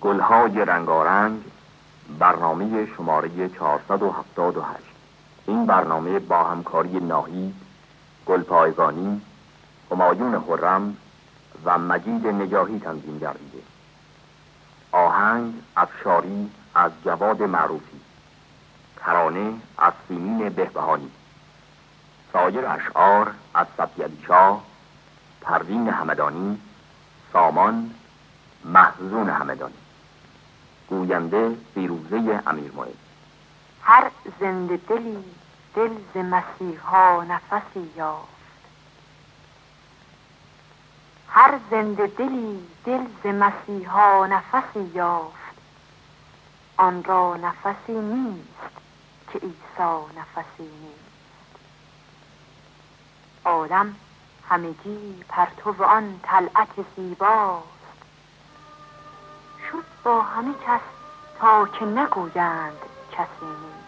گلهای رنگارنگ برنامه شماره 478 این برنامه با همکاری ناهید گلپایگانی همایون خرم و مجید نجاهی تنظیم گردیده. آهنگ افشاری از جواد معروفی. ترانه از سیمین بهبهانی. سایر اشعار از سفیدی شاه پروین همدانی سامان محزون همدانی گوینده فیروزه امیر هر زنده دلی دل ز مسیحا نفسی یافت. هر زنده دلی دل ز مسیحا نفسی یافت. آن را نفسی نیست که عیسی نفسی نیست. آدم همگی پرتو آن طلعت زیباست شد با همه کس تا که نگویند کسی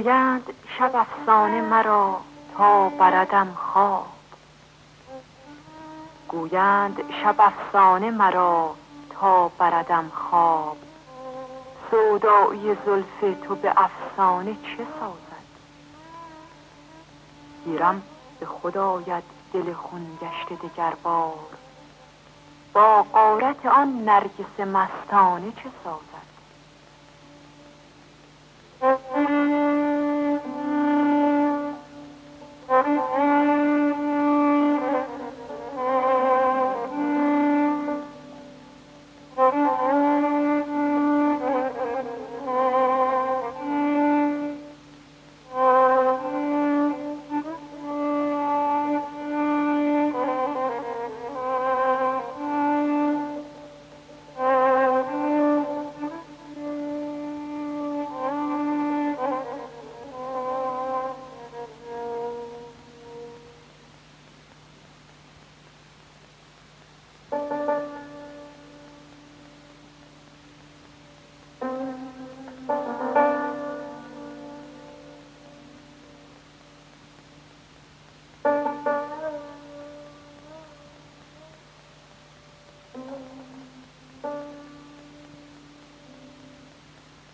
گویند شب افسانه مرا تا بردم خواب گویند شب افسانه مرا تا بردم خواب. سودایی زلف تو به افسانه چه سازد؟ گیرم به خدایت دل خون گشته دگر بار. با قارت آن نرگس مستانه چه سازد؟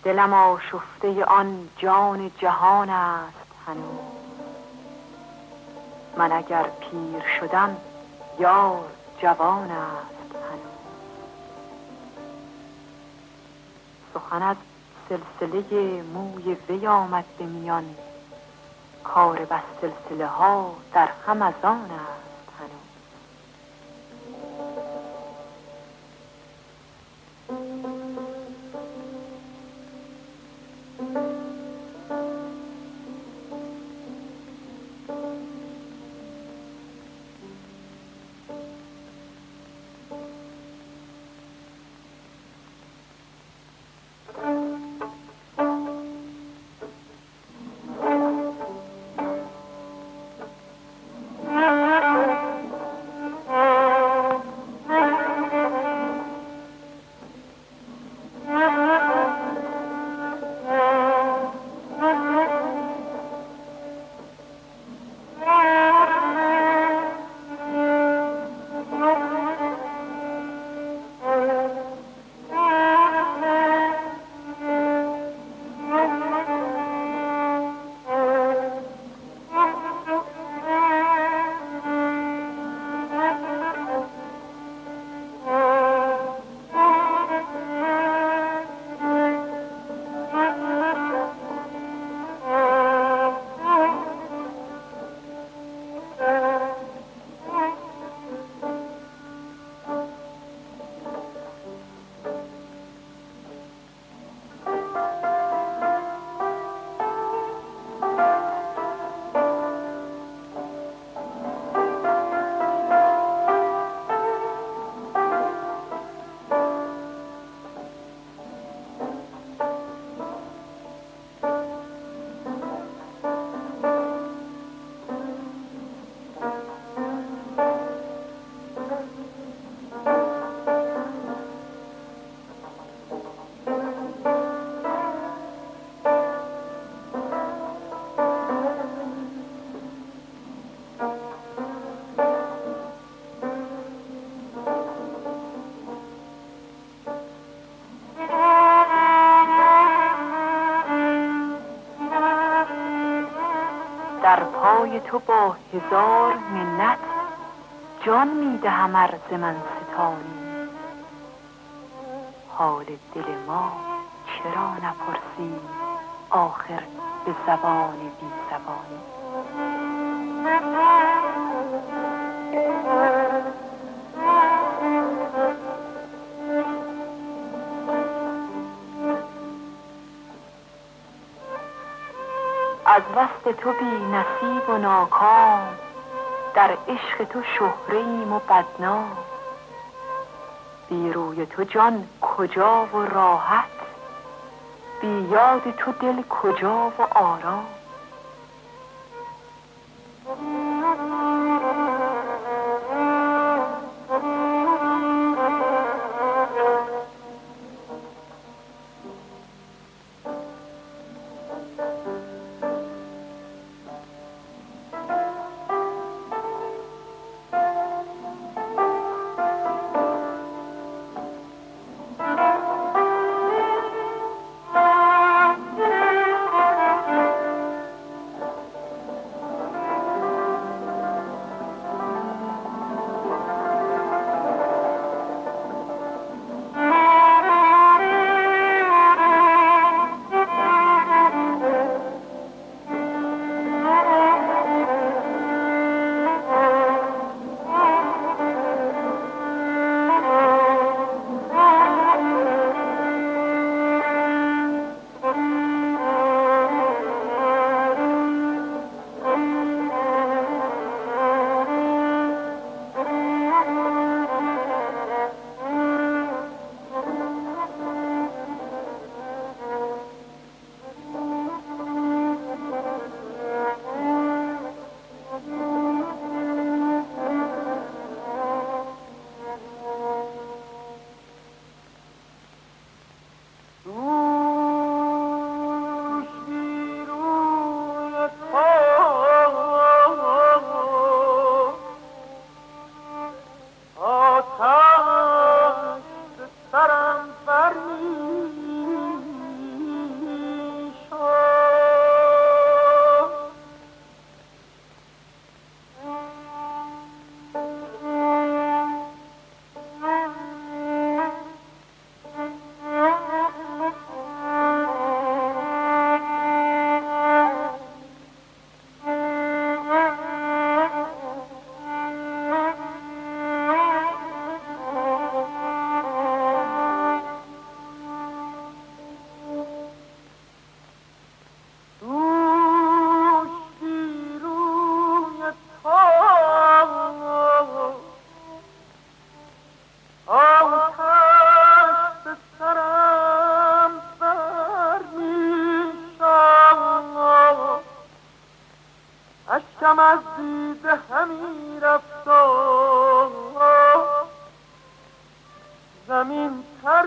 دلم آشفته آن جان جهان است هنوز. من اگر پیر شدم یار جوان است هنوز. سخن از سلسله موی وی آمد به میان. کار بس سلسله ها در هم است. پای تو با هزار منت جان می‌دهم ارز من ستانی. حال دل ما چرا نپرسی آخر به زبان بی زبانی؟ وصل تو بی نصیب و ناکام در عشق تو شهره ایم و بدنام. بی روی تو جان کجا و راحت بی یاد تو دل کجا و آرام. گشتم از دیده همی رفتم زمین تر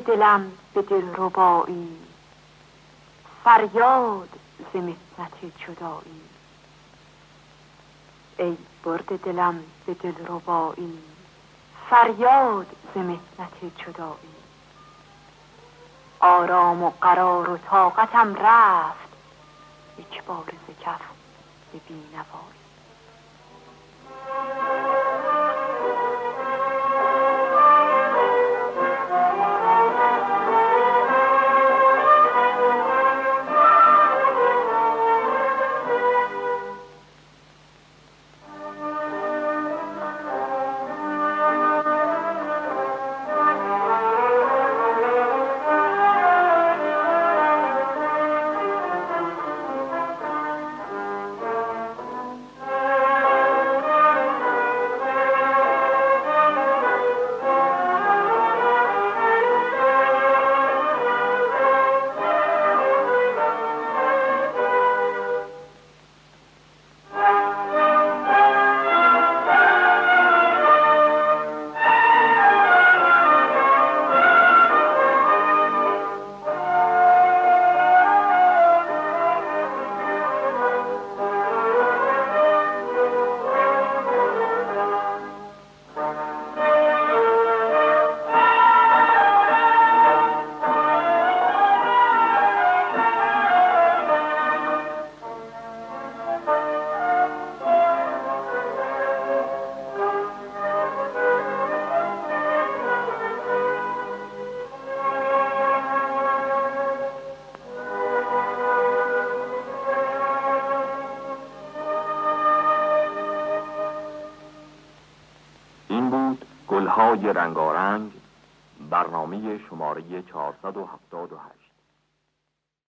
دلم به دل ربایی. فریاد ز مهنت جدایی. ای برد دلم به دل ربایی فریاد ز مهنت جدایی. آرام و قرار و طاقتم رفت یک بار ز کف به بینوایی. رنگارنگ برنامه شماره 478